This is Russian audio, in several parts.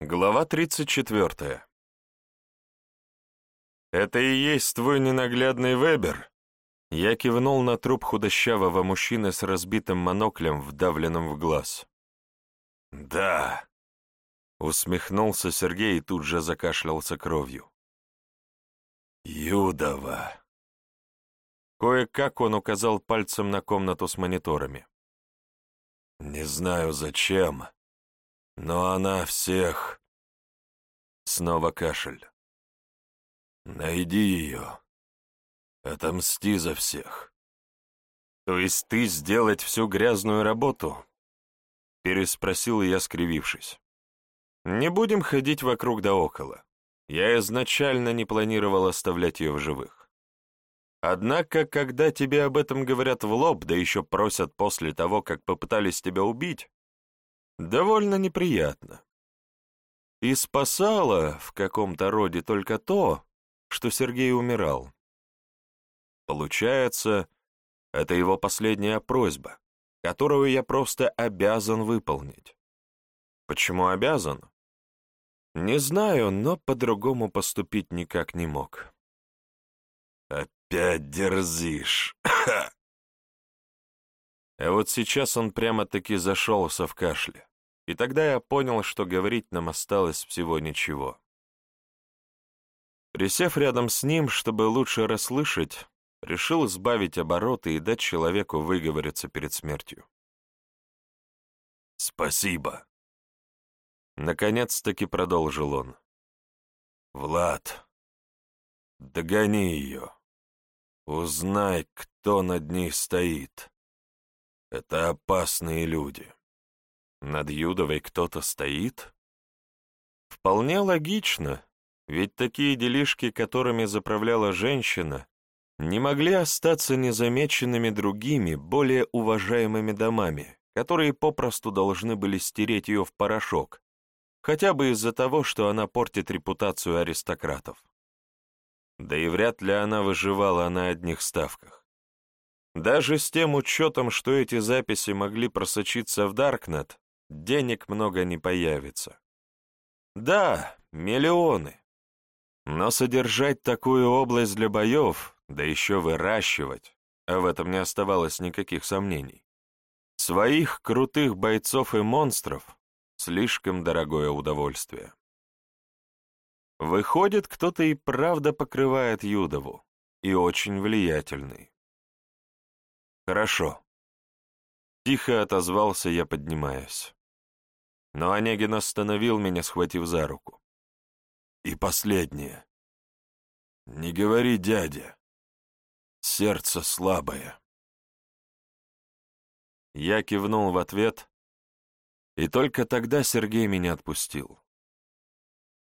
Глава 34. «Это и есть твой ненаглядный Вебер?» Я кивнул на труп худощавого мужчины с разбитым моноклем, вдавленным в глаз. «Да», — усмехнулся Сергей и тут же закашлялся кровью. «Юдова». Кое-как он указал пальцем на комнату с мониторами. «Не знаю зачем, но она всех...» Снова кашель. «Найди ее. Отомсти за всех». «То есть ты сделать всю грязную работу?» Переспросил я, скривившись. «Не будем ходить вокруг да около. Я изначально не планировал оставлять ее в живых. Однако, когда тебе об этом говорят в лоб, да еще просят после того, как попытались тебя убить, довольно неприятно. И спасало в каком-то роде только то, что Сергей умирал. Получается, это его последняя просьба, которую я просто обязан выполнить. Почему обязан? Не знаю, но по-другому поступить никак не мог. «Опять дерзишь!» А вот сейчас он прямо-таки зашелся в кашле, и тогда я понял, что говорить нам осталось всего ничего. Присев рядом с ним, чтобы лучше расслышать, решил сбавить обороты и дать человеку выговориться перед смертью. «Спасибо!» Наконец-таки продолжил он. «Влад, догони ее. Узнай, кто над ней стоит. Это опасные люди. Над Юдовой кто-то стоит? Вполне логично, ведь такие делишки, которыми заправляла женщина, не могли остаться незамеченными другими, более уважаемыми домами, которые попросту должны были стереть ее в порошок, хотя бы из-за того, что она портит репутацию аристократов. Да и вряд ли она выживала на одних ставках. Даже с тем учетом, что эти записи могли просочиться в Даркнет, денег много не появится. Да, миллионы. Но содержать такую область для боев, да еще выращивать, а в этом не оставалось никаких сомнений, своих крутых бойцов и монстров — слишком дорогое удовольствие. Выходит, кто-то и правда покрывает Юдову, и очень влиятельный. «Хорошо». Тихо отозвался я, поднимаясь. Но Онегин остановил меня, схватив за руку. «И последнее. Не говори, дядя. Сердце слабое». Я кивнул в ответ, и только тогда Сергей меня отпустил.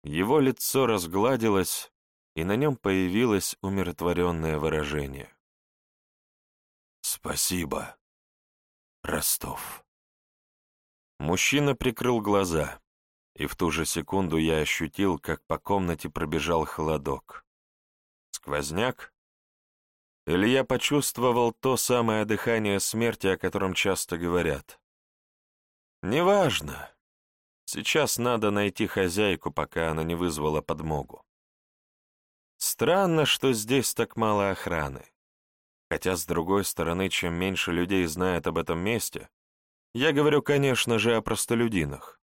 Его лицо разгладилось, и на нем появилось умиротворенное выражение. «Спасибо, Ростов». Мужчина прикрыл глаза, и в ту же секунду я ощутил, как по комнате пробежал холодок. Сквозняк? Или я почувствовал то самое дыхание смерти, о котором часто говорят? Неважно. Сейчас надо найти хозяйку, пока она не вызвала подмогу. Странно, что здесь так мало охраны. Хотя, с другой стороны, чем меньше людей знает об этом месте, я говорю, конечно же, о простолюдинах,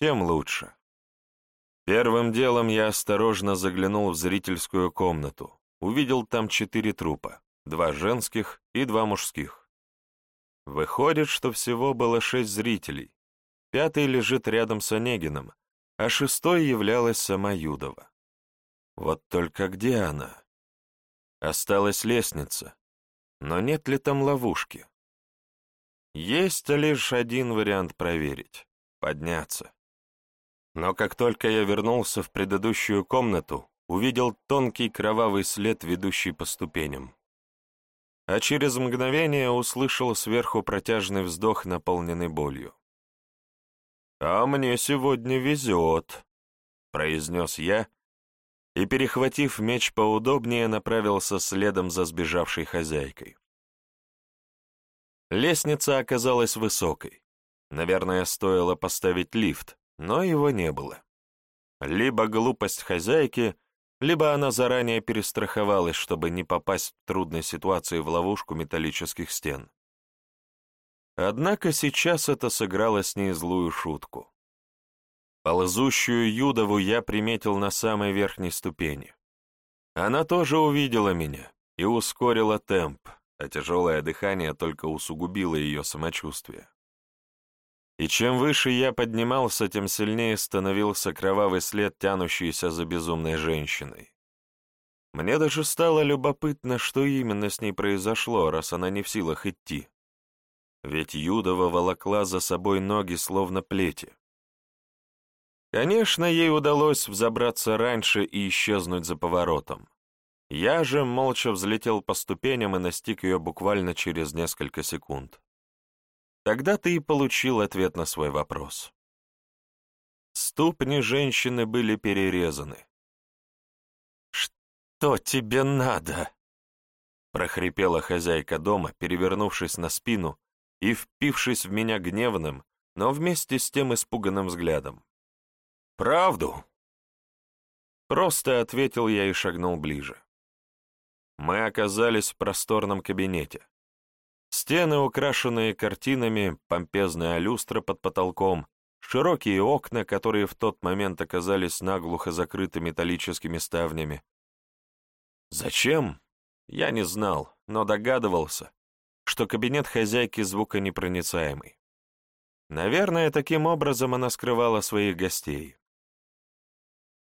тем лучше. Первым делом я осторожно заглянул в зрительскую комнату, увидел там четыре трупа, два женских и два мужских. Выходит, что всего было шесть зрителей, пятый лежит рядом с Онегином, а шестой являлась сама Юдова. Вот только где она? Осталась лестница, но нет ли там ловушки? Есть лишь один вариант проверить — подняться. Но как только я вернулся в предыдущую комнату, увидел тонкий кровавый след, ведущий по ступеням. А через мгновение услышал сверху протяжный вздох, наполненный болью. «А мне сегодня везет», — произнес я, и, перехватив меч поудобнее, направился следом за сбежавшей хозяйкой. Лестница оказалась высокой. Наверное, стоило поставить лифт, но его не было. Либо глупость хозяйки, либо она заранее перестраховалась, чтобы не попасть в трудной ситуации в ловушку металлических стен. Однако сейчас это сыграло с ней злую шутку. Ползущую Юдову я приметил на самой верхней ступени. Она тоже увидела меня и ускорила темп, а тяжелое дыхание только усугубило ее самочувствие. И чем выше я поднимался, тем сильнее становился кровавый след, тянущийся за безумной женщиной. Мне даже стало любопытно, что именно с ней произошло, раз она не в силах идти. Ведь Юдова волокла за собой ноги, словно плети. Конечно, ей удалось взобраться раньше и исчезнуть за поворотом. Я же молча взлетел по ступеням и настиг ее буквально через несколько секунд. Тогда ты и получил ответ на свой вопрос. Ступни женщины были перерезаны. «Что тебе надо?» — прохрипела хозяйка дома, перевернувшись на спину и впившись в меня гневным, но вместе с тем испуганным взглядом. «Правду!» Просто ответил я и шагнул ближе. Мы оказались в просторном кабинете. Стены, украшенные картинами, помпезная люстра под потолком, широкие окна, которые в тот момент оказались наглухо закрыты металлическими ставнями. Зачем? Я не знал, но догадывался, что кабинет хозяйки звуконепроницаемый. Наверное, таким образом она скрывала своих гостей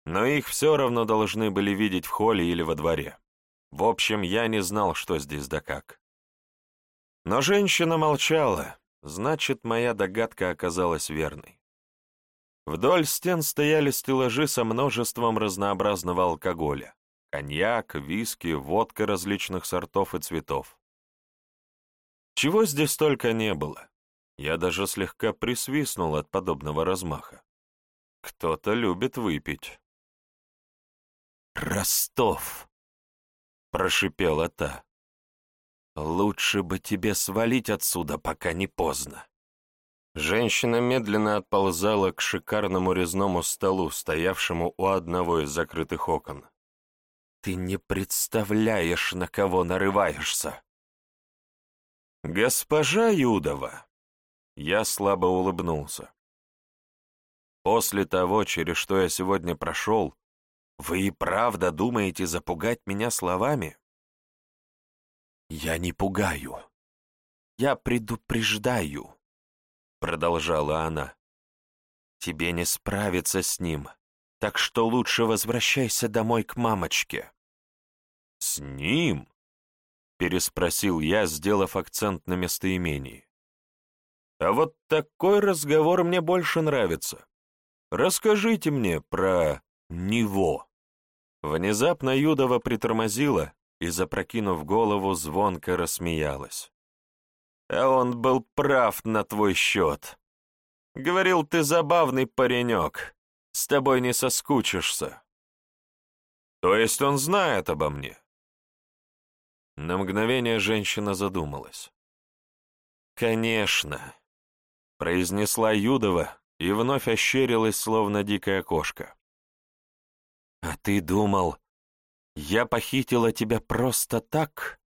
но их все равно должны были видеть в холле или во дворе. В общем, я не знал, что здесь да как. Но женщина молчала, значит, моя догадка оказалась верной. Вдоль стен стояли стеллажи со множеством разнообразного алкоголя. Коньяк, виски, водка различных сортов и цветов. Чего здесь только не было. Я даже слегка присвистнул от подобного размаха. Кто-то любит выпить. «Ростов!» — прошипела та. «Лучше бы тебе свалить отсюда, пока не поздно». Женщина медленно отползала к шикарному резному столу, стоявшему у одного из закрытых окон. «Ты не представляешь, на кого нарываешься!» «Госпожа Юдова!» Я слабо улыбнулся. «После того, через что я сегодня прошел, вы и правда думаете запугать меня словами? Я не пугаю. Я предупреждаю, продолжала она. Тебе не справиться с ним, так что лучше возвращайся домой к мамочке. С ним? переспросил я, сделав акцент на местоимении. А вот такой разговор мне больше нравится. Расскажите мне про него. Внезапно Юдова притормозила и, запрокинув голову, звонко рассмеялась. «А он был прав на твой счет. Говорил, ты забавный паренек, с тобой не соскучишься». «То есть он знает обо мне?» На мгновение женщина задумалась. «Конечно», — произнесла Юдова и вновь ощерилась, словно дикая кошка. «А ты думал, я похитила тебя просто так?»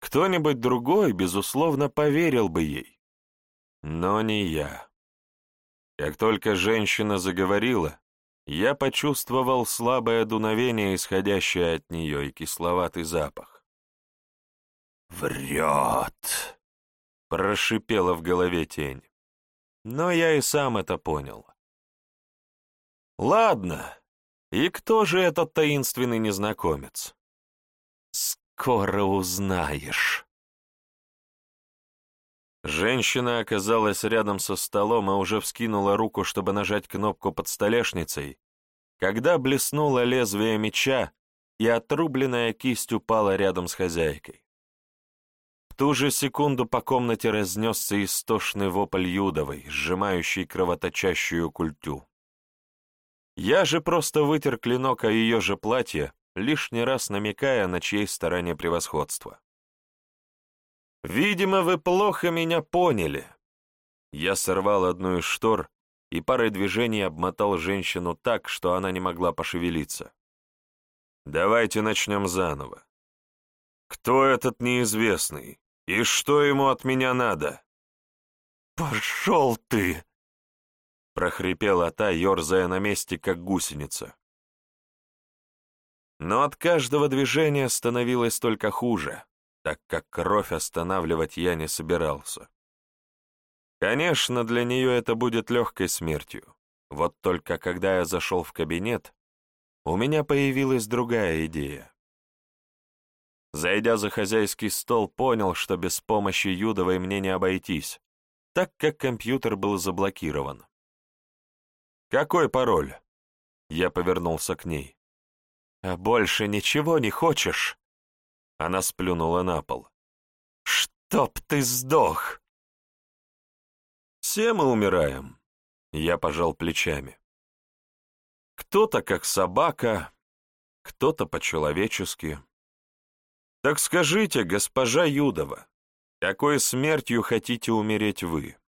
Кто-нибудь другой, безусловно, поверил бы ей. Но не я. Как только женщина заговорила, я почувствовал слабое дуновение, исходящее от нее, и кисловатый запах. «Врет!» — прошипела в голове тень. Но я и сам это понял. «Ладно, и кто же этот таинственный незнакомец? Скоро узнаешь. Женщина оказалась рядом со столом и уже вскинула руку, чтобы нажать кнопку под столешницей, когда блеснуло лезвие меча, и отрубленная кисть упала рядом с хозяйкой. В ту же секунду по комнате разнесся истошный вопль Юдовой, сжимающий кровоточащую культю. Я же просто вытер клинок о ее же платье, лишний раз намекая на чьей стороне превосходство. «Видимо, вы плохо меня поняли». Я сорвал одну из штор и парой движений обмотал женщину так, что она не могла пошевелиться. «Давайте начнем заново. Кто этот неизвестный? И что ему от меня надо?» «Пошел ты!» — прохрипела та, ерзая на месте, как гусеница. Но от каждого движения становилось только хуже, так как кровь останавливать я не собирался. Конечно, для нее это будет легкой смертью. Вот только когда я зашел в кабинет, у меня появилась другая идея. Зайдя за хозяйский стол, понял, что без помощи Юдовой мне не обойтись, так как компьютер был заблокирован. «Какой пароль?» Я повернулся к ней. «А больше ничего не хочешь?» Она сплюнула на пол. «Чтоб ты сдох!» «Все мы умираем», — я пожал плечами. «Кто-то как собака, кто-то по-человечески. Так скажите, госпожа Юдова, какой смертью хотите умереть вы?»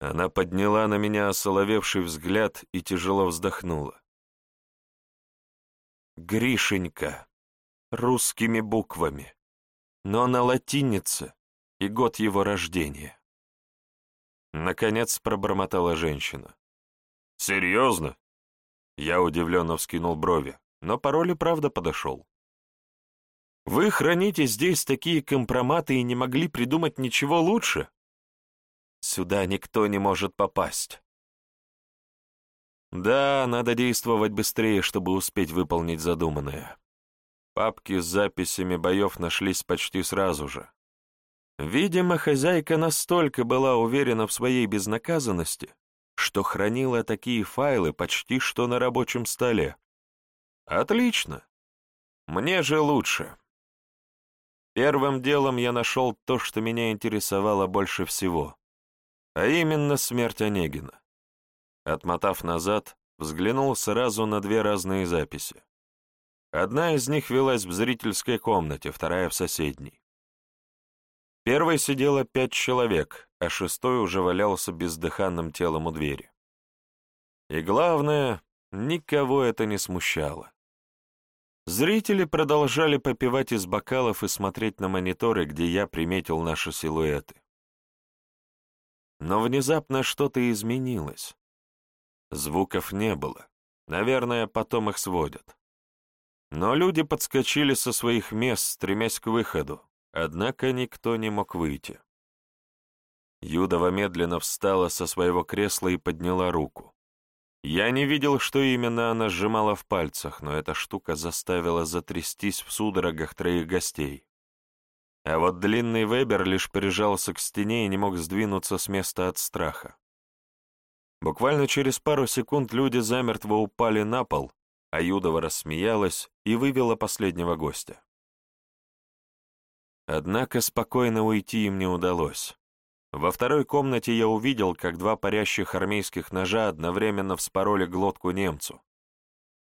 Она подняла на меня осоловевший взгляд и тяжело вздохнула. «Гришенька, русскими буквами, но на латинице и год его рождения». Наконец пробормотала женщина. «Серьезно?» Я удивленно вскинул брови, но пароль и правда подошел. «Вы храните здесь такие компроматы и не могли придумать ничего лучше?» Сюда никто не может попасть. Да, надо действовать быстрее, чтобы успеть выполнить задуманное. Папки с записями боев нашлись почти сразу же. Видимо, хозяйка настолько была уверена в своей безнаказанности, что хранила такие файлы почти что на рабочем столе. Отлично. Мне же лучше. Первым делом я нашел то, что меня интересовало больше всего а именно смерть Онегина. Отмотав назад, взглянул сразу на две разные записи. Одна из них велась в зрительской комнате, вторая — в соседней. Первой сидело пять человек, а шестой уже валялся бездыханным телом у двери. И главное, никого это не смущало. Зрители продолжали попивать из бокалов и смотреть на мониторы, где я приметил наши силуэты. Но внезапно что-то изменилось. Звуков не было. Наверное, потом их сводят. Но люди подскочили со своих мест, стремясь к выходу, однако никто не мог выйти. Юдова медленно встала со своего кресла и подняла руку. Я не видел, что именно она сжимала в пальцах, но эта штука заставила затрястись в судорогах троих гостей. А вот длинный Вебер лишь прижался к стене и не мог сдвинуться с места от страха. Буквально через пару секунд люди замертво упали на пол, а Юдова рассмеялась и вывела последнего гостя. Однако спокойно уйти им не удалось. Во второй комнате я увидел, как два парящих армейских ножа одновременно вспороли глотку немцу.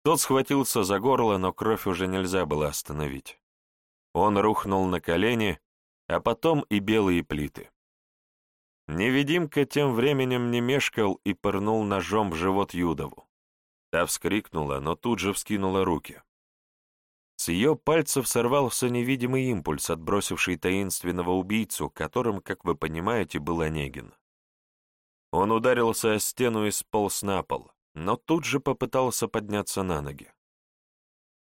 Тот схватился за горло, но кровь уже нельзя было остановить. Он рухнул на колени, а потом и белые плиты. Невидимка тем временем не мешкал и пырнул ножом в живот Юдову. Та вскрикнула, но тут же вскинула руки. С ее пальцев сорвался невидимый импульс, отбросивший таинственного убийцу, которым, как вы понимаете, был Онегин. Он ударился о стену и сполз на пол, но тут же попытался подняться на ноги.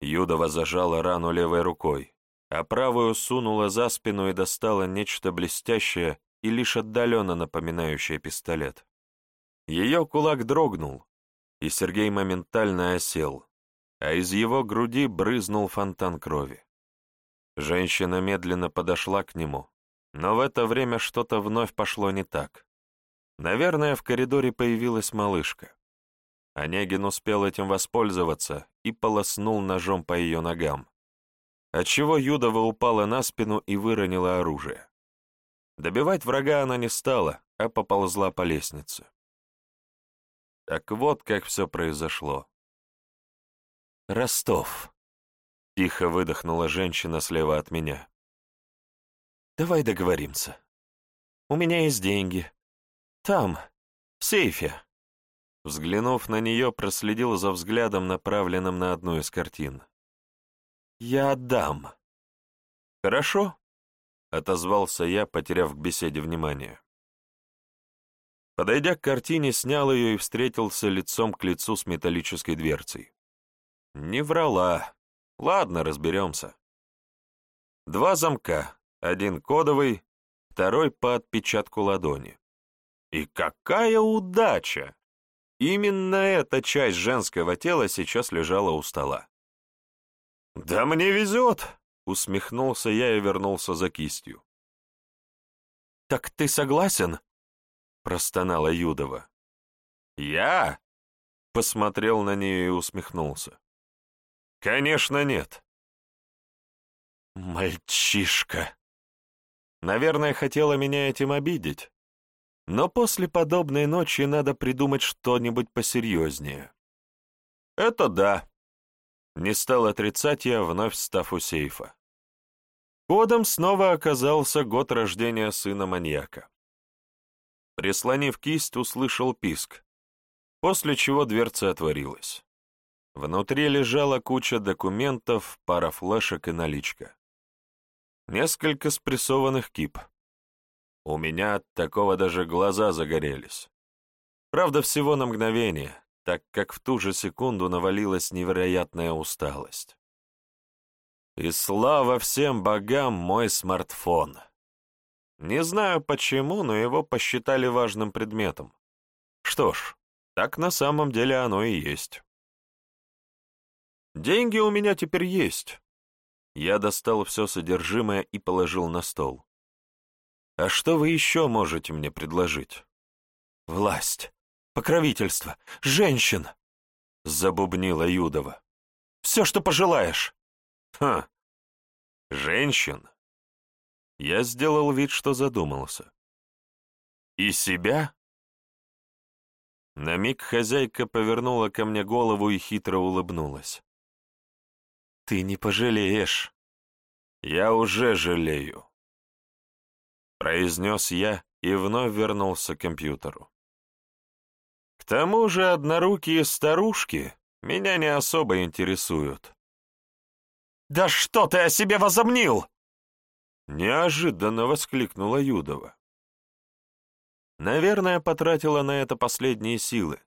Юдова зажала рану левой рукой, а правую сунула за спину и достала нечто блестящее и лишь отдаленно напоминающее пистолет. Ее кулак дрогнул, и Сергей моментально осел, а из его груди брызнул фонтан крови. Женщина медленно подошла к нему, но в это время что-то вновь пошло не так. Наверное, в коридоре появилась малышка. Онегин успел этим воспользоваться и полоснул ножом по ее ногам отчего Юдова упала на спину и выронила оружие. Добивать врага она не стала, а поползла по лестнице. Так вот, как все произошло. «Ростов», — тихо выдохнула женщина слева от меня. «Давай договоримся. У меня есть деньги. Там, В сейфе. Взглянув на нее, проследил за взглядом, направленным на одну из картин. «Я отдам». «Хорошо», — отозвался я, потеряв к беседе внимание. Подойдя к картине, снял ее и встретился лицом к лицу с металлической дверцей. Не врала. Ладно, разберемся. Два замка, один кодовый, второй по отпечатку ладони. И какая удача! Именно эта часть женского тела сейчас лежала у стола. «Да мне везет!» — усмехнулся я и вернулся за кистью. «Так ты согласен?» — простонала Юдова. «Я?» — посмотрел на нее и усмехнулся. «Конечно нет». «Мальчишка!» Наверное, хотела меня этим обидеть. Но после подобной ночи надо придумать что-нибудь посерьезнее. Это да. Не стал отрицать я, вновь став у сейфа. Кодом снова оказался год рождения сына маньяка. Прислонив кисть, услышал писк, после чего дверца отворилась. Внутри лежала куча документов, пара флешек и наличка. Несколько спрессованных кип. У меня от такого даже глаза загорелись. Правда, всего на мгновение, так как в ту же секунду навалилась невероятная усталость. И слава всем богам мой смартфон. Не знаю почему, но его посчитали важным предметом. Что ж, так на самом деле оно и есть. Деньги у меня теперь есть. Я достал все содержимое и положил на стол. А что вы еще можете мне предложить? Власть, покровительство, женщин, забубнила Юдова. Все, что пожелаешь. Ха, женщин? Я сделал вид, что задумался. И себя? На миг хозяйка повернула ко мне голову и хитро улыбнулась. «Ты не пожалеешь». «Я уже жалею», — произнес я и вновь вернулся к компьютеру. Тому же однорукие старушки меня не особо интересуют. «Да что ты о себе возомнил?» Неожиданно воскликнула Юдова. Наверное, потратила на это последние силы,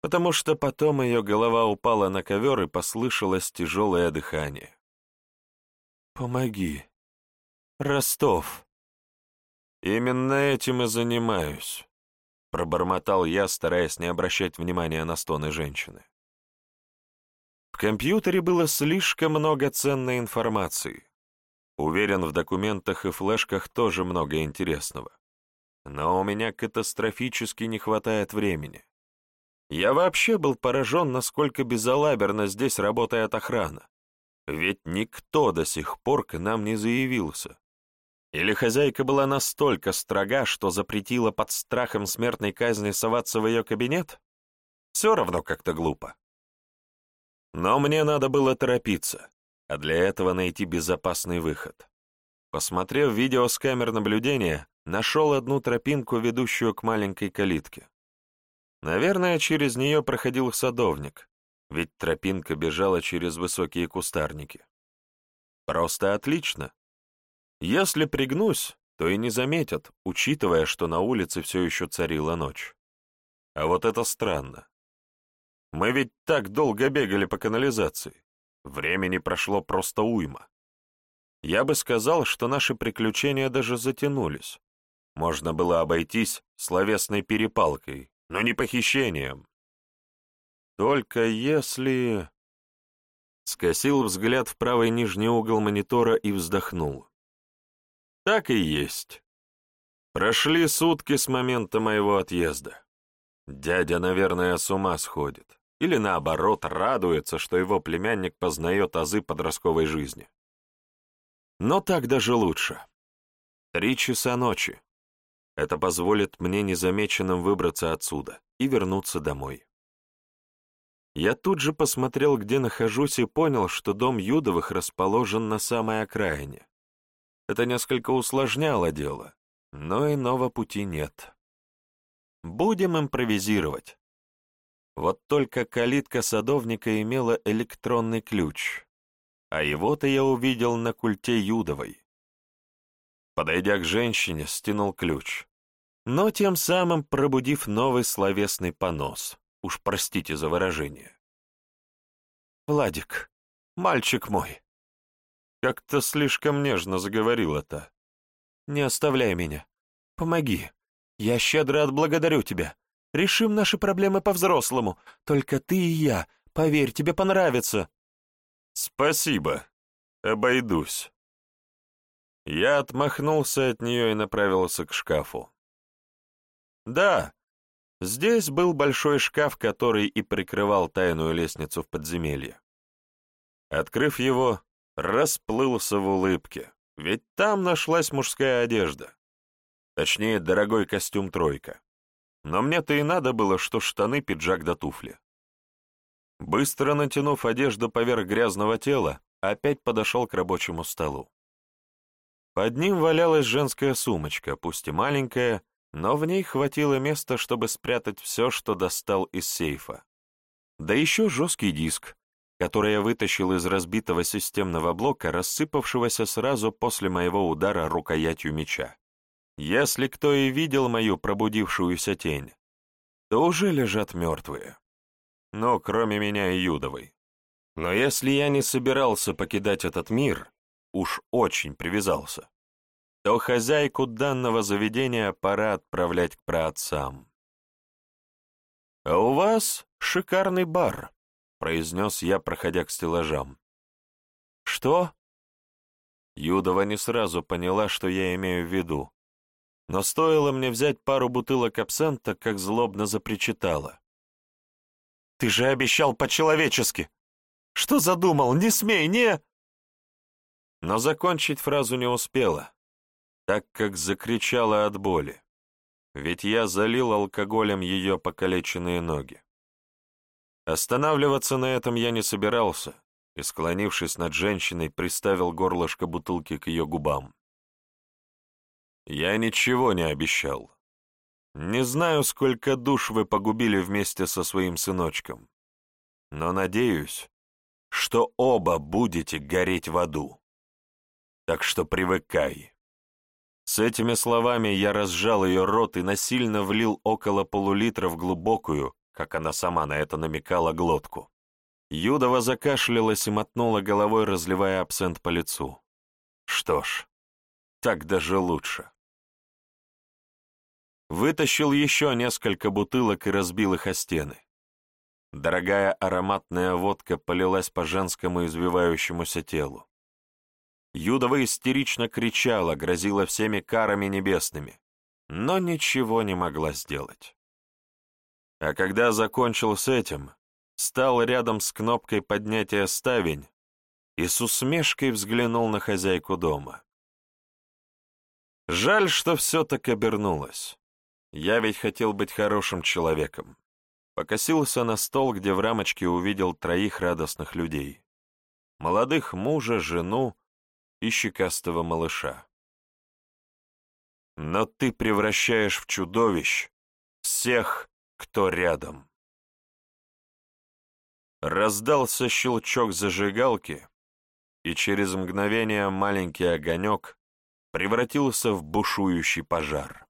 потому что потом ее голова упала на ковер и послышалось тяжелое дыхание. «Помоги. Ростов». «Именно этим и занимаюсь», — пробормотал я, стараясь не обращать внимания на стоны женщины. В компьютере было слишком много ценной информации. Уверен, в документах и флешках тоже много интересного. Но у меня катастрофически не хватает времени. Я вообще был поражен, насколько безалаберно здесь работает охрана. Ведь никто до сих пор к нам не заявился. Или хозяйка была настолько строга, что запретила под страхом смертной казни соваться в ее кабинет? Все равно как-то глупо. Но мне надо было торопиться, а для этого найти безопасный выход. Посмотрев видео с камер наблюдения, нашел одну тропинку, ведущую к маленькой калитке. Наверное, через нее проходил садовник, ведь тропинка бежала через высокие кустарники. Просто отлично. Если пригнусь, то и не заметят, учитывая, что на улице все еще царила ночь. А вот это странно. Мы ведь так долго бегали по канализации. Времени прошло просто уйма. Я бы сказал, что наши приключения даже затянулись. Можно было обойтись словесной перепалкой, но не похищением. Только если... Скосил взгляд в правый нижний угол монитора и вздохнул. Так и есть. Прошли сутки с момента моего отъезда. Дядя, наверное, с ума сходит. Или наоборот, радуется, что его племянник познает азы подростковой жизни. Но так даже лучше. Три часа ночи. Это позволит мне незамеченным выбраться отсюда и вернуться домой. Я тут же посмотрел, где нахожусь, и понял, что дом Юдовых расположен на самой окраине. Это несколько усложняло дело, но иного пути нет. Будем импровизировать. Вот только калитка садовника имела электронный ключ, а его-то я увидел на культе Юдовой. Подойдя к женщине, стянул ключ, но тем самым пробудив новый словесный понос. Уж простите за выражение. «Владик, мальчик мой!» Как-то слишком нежно заговорила-то. «Не оставляй меня. Помоги. Я щедро отблагодарю тебя. Решим наши проблемы по-взрослому. Только ты и я. Поверь, тебе понравится». «Спасибо. Обойдусь». Я отмахнулся от нее и направился к шкафу. Да, здесь был большой шкаф, который и прикрывал тайную лестницу в подземелье. Открыв его, расплылся в улыбке, ведь там нашлась мужская одежда. Точнее, дорогой костюм «тройка». Но мне-то и надо было, что штаны, пиджак да туфли. Быстро натянув одежду поверх грязного тела, опять подошел к рабочему столу. Под ним валялась женская сумочка, пусть и маленькая, но в ней хватило места, чтобы спрятать все, что достал из сейфа. Да еще жесткий диск, который я вытащил из разбитого системного блока, рассыпавшегося сразу после моего удара рукоятью меча. Если кто и видел мою пробудившуюся тень, то уже лежат мертвые. Ну, кроме меня и Юдовой. Но если я не собирался покидать этот мир, уж очень привязался, то хозяйку данного заведения пора отправлять к праотцам. «А у вас шикарный бар», — произнес я, проходя к стеллажам. «Что?» Юдова не сразу поняла, что я имею в виду, но стоило мне взять пару бутылок абсента, как злобно запричитала. «Ты же обещал по-человечески! Что задумал? Не смей, не...» Но закончить фразу не успела, так как закричала от боли, ведь я залил алкоголем ее покалеченные ноги. Останавливаться на этом я не собирался и, склонившись над женщиной, приставил горлышко бутылки к ее губам. Я ничего не обещал. Не знаю, сколько душ вы погубили вместе со своим сыночком, но надеюсь, что оба будете гореть в аду. Так что привыкай. С этими словами я разжал ее рот и насильно влил около полулитра в глубокую, как она сама на это намекала, глотку. Юдова закашлялась и мотнула головой, разливая абсент по лицу. Что ж, так даже лучше. Вытащил еще несколько бутылок и разбил их о стены. Дорогая ароматная водка полилась по женскому извивающемуся телу. Юдова истерично кричала, грозила всеми карами небесными, но ничего не могла сделать. А когда закончил с этим, стал рядом с кнопкой поднятия ставень и с усмешкой взглянул на хозяйку дома. Жаль, что все так обернулось. Я ведь хотел быть хорошим человеком. Покосился на стол, где в рамочке увидел троих радостных людей. Молодых мужа, жену и щекастого малыша. Но ты превращаешь в чудовищ всех, кто рядом. Раздался щелчок зажигалки, и через мгновение маленький огонек превратился в бушующий пожар.